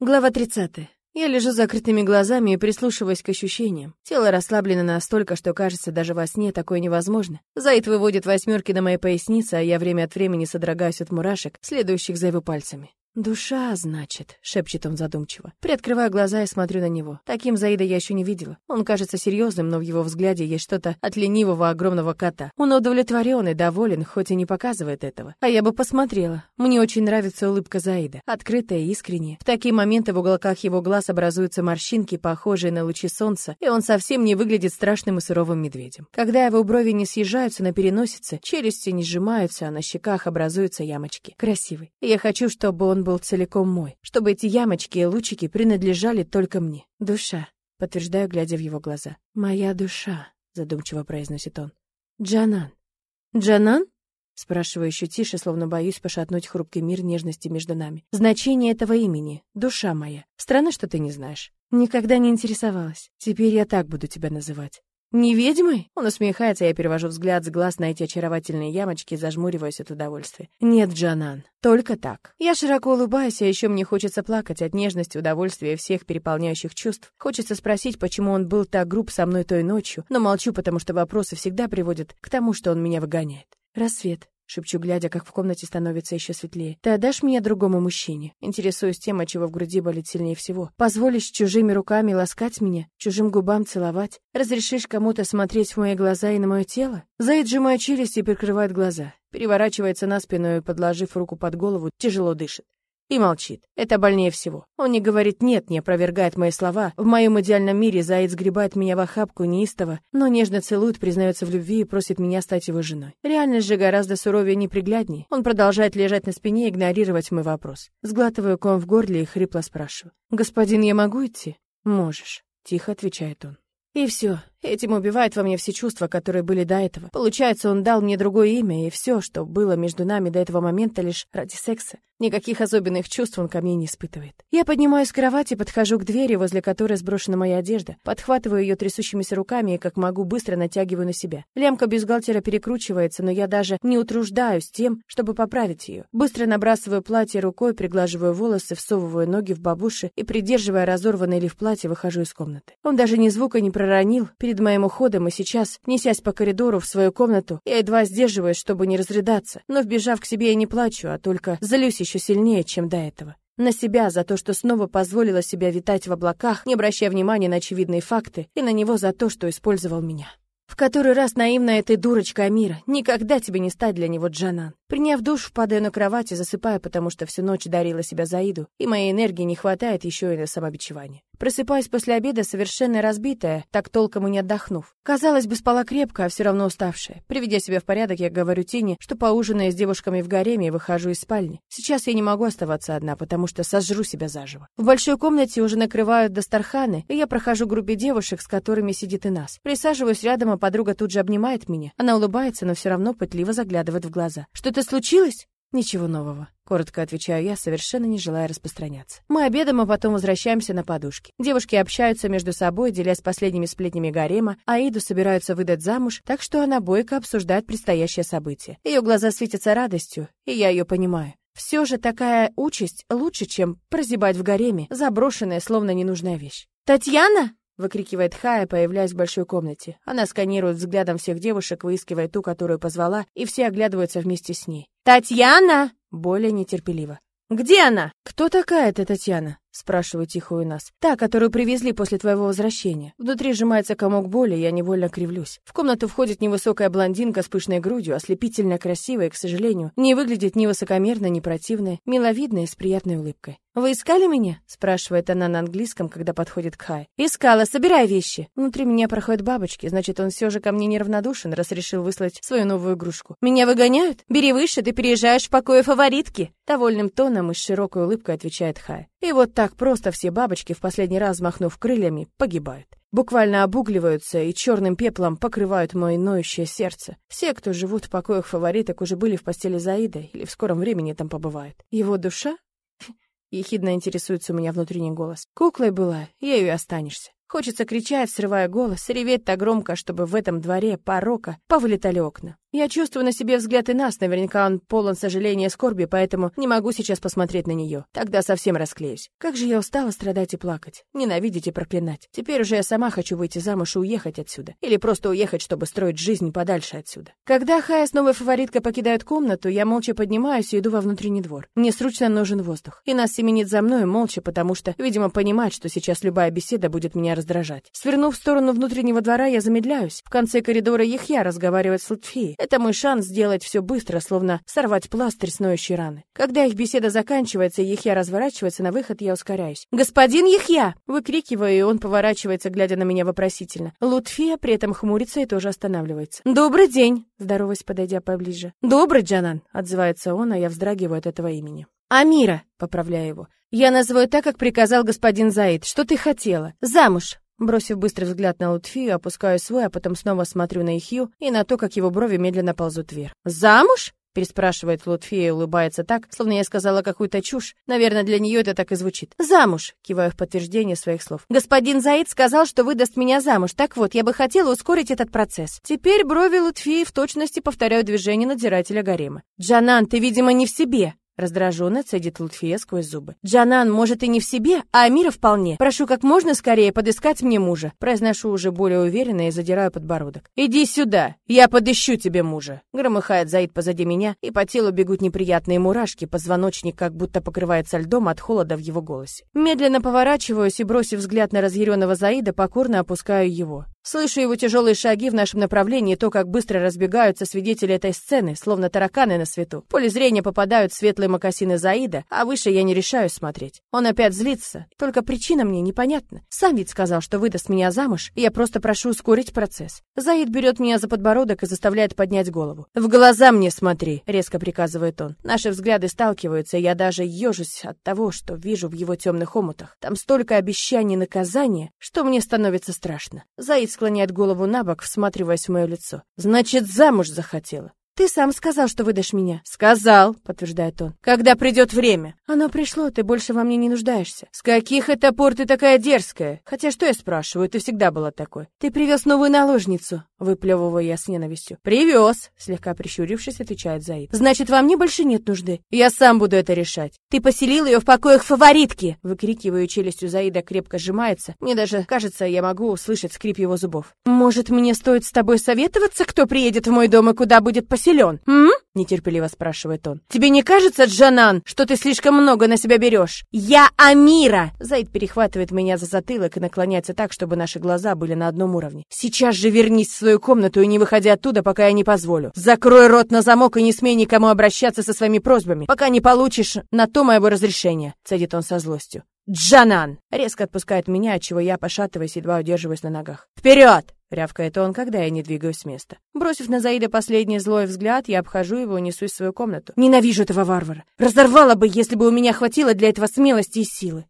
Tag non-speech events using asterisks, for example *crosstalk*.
Глава 30. Я лежу с закрытыми глазами и прислушиваюсь к ощущениям. Тело расслаблено настолько, что кажется, даже во сне такое невозможно. Заид выводит восьмерки на моей пояснице, а я время от времени содрогаюсь от мурашек, следующих за его пальцами. «Душа, значит», — шепчет он задумчиво. Приоткрываю глаза и смотрю на него. Таким Заида я еще не видела. Он кажется серьезным, но в его взгляде есть что-то от ленивого огромного кота. Он удовлетворен и доволен, хоть и не показывает этого. А я бы посмотрела. Мне очень нравится улыбка Заида. Открытая и искренняя. В такие моменты в уголках его глаз образуются морщинки, похожие на лучи солнца, и он совсем не выглядит страшным и суровым медведем. Когда его брови не съезжаются на переносице, челюсти не сжимаются, а на щеках образуются ямочки. Красивый. Я хочу, чтобы он был целиком мой, чтобы эти ямочки и лучики принадлежали только мне. Душа, подтверждаю, глядя в его глаза. Моя душа, задумчиво произносит он. Джанан. Джанан? Спрашиваю еще тише, словно боюсь пошатнуть хрупкий мир нежности между нами. Значение этого имени — душа моя. Странно, что ты не знаешь. Никогда не интересовалась. Теперь я так буду тебя называть. «Не ведьмой?» Он усмехается, я перевожу взгляд с глаз на эти очаровательные ямочки и зажмуриваюсь от удовольствия. «Нет, Джанан, только так». Я широко улыбаюсь, а еще мне хочется плакать от нежности, удовольствия и всех переполняющих чувств. Хочется спросить, почему он был так груб со мной той ночью, но молчу, потому что вопросы всегда приводят к тому, что он меня выгоняет. Рассвет. Шепчу, глядя, как в комнате становится еще светлее. «Ты отдашь меня другому мужчине?» Интересуюсь тем, от чего в груди болит сильнее всего. «Позволишь чужими руками ласкать меня? Чужим губам целовать? Разрешишь кому-то смотреть в мои глаза и на мое тело?» Заид сжимает челюсть и прикрывает глаза. Переворачивается на спину и, подложив руку под голову, тяжело дышит. И молчит. Это больнее всего. Он не говорит «нет», не опровергает мои слова. В моем идеальном мире Заяц сгребает меня в охапку неистово, но нежно целует, признается в любви и просит меня стать его женой. Реальность же гораздо суровее и неприглядней. Он продолжает лежать на спине и игнорировать мой вопрос. Сглатываю ком в горле и хрипло спрашиваю. «Господин, я могу идти?» «Можешь», — тихо отвечает он. И все. Этим убивает во мне все чувства, которые были до этого. Получается, он дал мне другое имя, и все, что было между нами до этого момента, лишь ради секса. Никаких особенных чувств он ко мне не испытывает. Я поднимаюсь с кровати, подхожу к двери, возле которой сброшена моя одежда, подхватываю ее трясущимися руками и, как могу, быстро натягиваю на себя. Лямка бюстгальтера перекручивается, но я даже не утруждаюсь тем, чтобы поправить ее. Быстро набрасываю платье рукой, приглаживаю волосы, всовываю ноги в бабуши и, придерживая разорванный лиф платье, выхожу из комнаты. Он даже ни звука не проронил перед моим уходом, и сейчас, несясь по коридору в свою комнату, я едва сдерживаюсь, чтобы не разрыдаться, но, вбежав к себе, я не плачу, а только злюсь еще сильнее, чем до этого. На себя за то, что снова позволила себя витать в облаках, не обращая внимания на очевидные факты, и на него за то, что использовал меня. В который раз наивная ты дурочка Амира. Никогда тебе не стать для него Джанан. Приняв душ, падаю на кровать и засыпаю, потому что всю ночь дарила себя Заиду, и моей энергии не хватает еще и на самобичевание. Просыпаюсь после обеда совершенно разбитая, так толком и не отдохнув. Казалось бы, спала крепко, а все равно уставшая. Приведя себя в порядок, я говорю Тине, что поужинаю с девушками в гареме и выхожу из спальни. Сейчас я не могу оставаться одна, потому что сожру себя заживо. В большой комнате уже накрывают дастарханы, и я прохожу к группе девушек, с которыми сидит и нас. Присаживаюсь рядом, а подруга тут же обнимает меня. Она улыбается, но все равно пытливо заглядывает в глаза. Что-то что-то случилось?» «Ничего нового», — коротко отвечаю я, совершенно не желая распространяться. Мы обедаем, а потом возвращаемся на подушки. Девушки общаются между собой, делясь последними сплетнями гарема, а Иду собираются выдать замуж, так что она бойко обсуждает предстоящее событие. Ее глаза светятся радостью, и я ее понимаю. Все же такая участь лучше, чем прозябать в гареме, заброшенная, словно ненужная вещь. «Татьяна!» Выкрикивает Хая, появляясь в большой комнате. Она сканирует взглядом всех девушек, выискивая ту, которую позвала, и все оглядываются вместе с ней. «Татьяна!» Более нетерпеливо. «Где она?» «Кто такая эта Татьяна?» Спрашиваю тихо у нас. «Та, которую привезли после твоего возвращения». Внутри сжимается комок боли, я невольно кривлюсь. В комнату входит невысокая блондинка с пышной грудью, ослепительно красивая, к сожалению, не выглядит ни высокомерно, ни противной, миловидная с приятной улыбкой. «Вы искали меня?» — спрашивает она на английском, когда подходит к Хай. «Искала, собирай вещи». Внутри меня проходят бабочки, значит, он все же ко мне неравнодушен, раз решил выслать свою новую игрушку. «Меня выгоняют? Бери выше, ты переезжаешь в покое фаворитки». Довольным тоном и с широкой улыбкой отвечает Хай. И вот так просто все бабочки, в последний раз махнув крыльями, погибают. Буквально обугливаются и черным пеплом покрывают мое ноющее сердце. Все, кто живут в покоях фавориток, уже были в постели Заида или в скором времени там побывают. Его душа *laughs* Ехидно интересуется у меня внутренний голос. Куклой была, ею и останешься. Хочется кричать, срывая голос, реветь так громко, чтобы в этом дворе порока повылетали окна. Я чувствую на себе взгляд и нас, наверняка он полон сожаления и скорби, поэтому не могу сейчас посмотреть на нее. Тогда совсем расклеюсь. Как же я устала страдать и плакать, ненавидеть и проклинать. Теперь уже я сама хочу выйти замуж и уехать отсюда. Или просто уехать, чтобы строить жизнь подальше отсюда. Когда Хая с новой фавориткой покидает комнату, я молча поднимаюсь и иду во внутренний двор. Мне срочно нужен воздух. И нас семенит за мной молча, потому что, видимо, понимает, что сейчас любая беседа будет меня раздражать. Свернув в сторону внутреннего двора, я замедляюсь. В конце коридора Ехья разговаривает с Лутфией. Это мой шанс сделать все быстро, словно сорвать пластырь с ноющей раны. Когда их беседа заканчивается Ехья разворачивается на выход, я ускоряюсь. «Господин Ехья!» Выкрикиваю, и он поворачивается, глядя на меня вопросительно. Лутфия при этом хмурится и тоже останавливается. «Добрый день!» Здороваясь, подойдя поближе. «Добрый, Джанан!» Отзывается он, а я вздрагиваю от этого имени. «Амира!» — поправляю его. «Я называю так, как приказал господин Заид. Что ты хотела? Замуж!» Бросив быстрый взгляд на Лутфию, опускаю свой, а потом снова смотрю на Ихью и на то, как его брови медленно ползут вверх. «Замуж?» переспрашивает Лутфия и улыбается так, словно я сказала какую-то чушь. Наверное, для нее это так и звучит. «Замуж!» — киваю в подтверждение своих слов. «Господин Заид сказал, что выдаст меня замуж. Так вот, я бы хотела ускорить этот процесс». Теперь брови Лутфии в точности повторяют движение надзирателя гарема. «Джанан, ты, видимо, не в себе!» Раздраженно цедит Лутфия сквозь зубы. «Джанан, может, и не в себе, а Амира вполне. Прошу как можно скорее подыскать мне мужа». Произношу уже более уверенно и задираю подбородок. «Иди сюда, я подыщу тебе мужа». Громыхает Заид позади меня, и по телу бегут неприятные мурашки, позвоночник как будто покрывается льдом от холода в его голосе. Медленно поворачиваюсь и, бросив взгляд на разъяренного Заида, покорно опускаю его. Слышу его тяжелые шаги в нашем направлении, то, как быстро разбегаются свидетели этой сцены, словно тараканы на свету. В поле зрения попадают светлые мокасины Заида, а выше я не решаюсь смотреть. Он опять злится, только причина мне непонятна. Сам ведь сказал, что выдаст меня замуж, и я просто прошу ускорить процесс. Заид берет меня за подбородок и заставляет поднять голову. «В глаза мне смотри», — резко приказывает он. Наши взгляды сталкиваются, и я даже ежусь от того, что вижу в его темных омутах. Там столько обещаний и наказания, что мне становится страшно. Заид склоняет голову на бок, всматриваясь в мое лицо. «Значит, замуж захотела. «Ты сам сказал, что выдашь меня». «Сказал», — подтверждает он. «Когда придет время». «Оно пришло, ты больше во мне не нуждаешься». «С каких это пор ты такая дерзкая? Хотя что я спрашиваю, ты всегда была такой». «Ты привез новую наложницу», — выплевываю я с ненавистью. «Привез», — слегка прищурившись, отвечает Заид. «Значит, во мне больше нет нужды. Я сам буду это решать». «Ты поселил ее в покоях фаворитки!» Выкрикиваю, челюстью Заида крепко сжимается. Мне даже кажется, я могу услышать скрип его зубов. «Может, мне стоит с тобой советоваться, кто приедет в мой дом и куда будет поселен?» м?» — нетерпеливо спрашивает он. «Тебе не кажется, Джанан, что ты слишком много на себя берешь?» «Я Амира!» Заид перехватывает меня за затылок и наклоняется так, чтобы наши глаза были на одном уровне. «Сейчас же вернись в свою комнату и не выходи оттуда, пока я не позволю. Закрой рот на замок и не смей никому обращаться со своими просьбами, пока не получишь на то моего разрешения», — цедит он со злостью. «Джанан!» Резко отпускает меня, отчего я, пошатываясь, едва удерживаюсь на ногах. «Вперед!» — рявкает он, когда я не двигаюсь с места. Бросив на Заида последний злой взгляд, я обхожу его и несусь в свою комнату. Ненавижу этого варвара. Разорвала бы, если бы у меня хватило для этого смелости и силы.